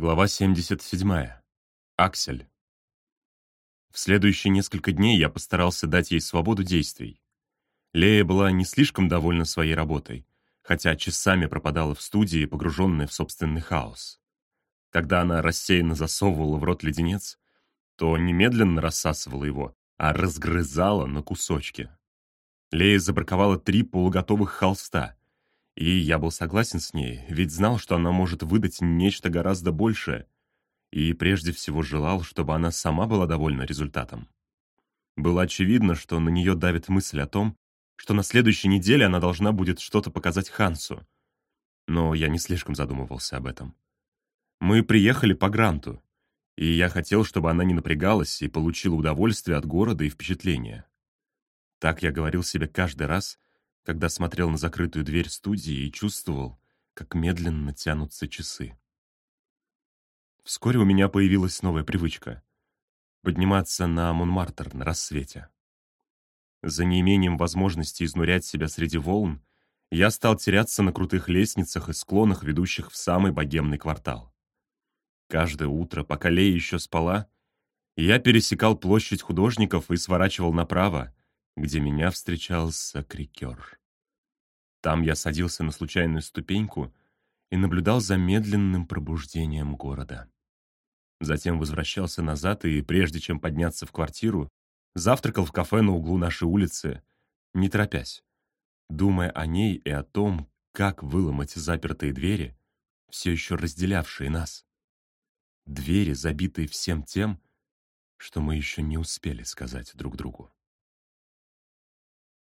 Глава 77. Аксель. В следующие несколько дней я постарался дать ей свободу действий. Лея была не слишком довольна своей работой, хотя часами пропадала в студии, погруженная в собственный хаос. Когда она рассеянно засовывала в рот леденец, то немедленно рассасывала его, а разгрызала на кусочки. Лея забраковала три полуготовых холста, и я был согласен с ней, ведь знал, что она может выдать нечто гораздо большее, и прежде всего желал, чтобы она сама была довольна результатом. Было очевидно, что на нее давит мысль о том, что на следующей неделе она должна будет что-то показать Хансу. Но я не слишком задумывался об этом. Мы приехали по гранту, и я хотел, чтобы она не напрягалась и получила удовольствие от города и впечатления. Так я говорил себе каждый раз, когда смотрел на закрытую дверь студии и чувствовал, как медленно тянутся часы. Вскоре у меня появилась новая привычка — подниматься на Монмартр на рассвете. За неимением возможности изнурять себя среди волн, я стал теряться на крутых лестницах и склонах, ведущих в самый богемный квартал. Каждое утро, пока Лея еще спала, я пересекал площадь художников и сворачивал направо, где меня встречал сакрикер. Там я садился на случайную ступеньку и наблюдал за медленным пробуждением города. Затем возвращался назад и, прежде чем подняться в квартиру, завтракал в кафе на углу нашей улицы, не торопясь, думая о ней и о том, как выломать запертые двери, все еще разделявшие нас. Двери, забитые всем тем, что мы еще не успели сказать друг другу.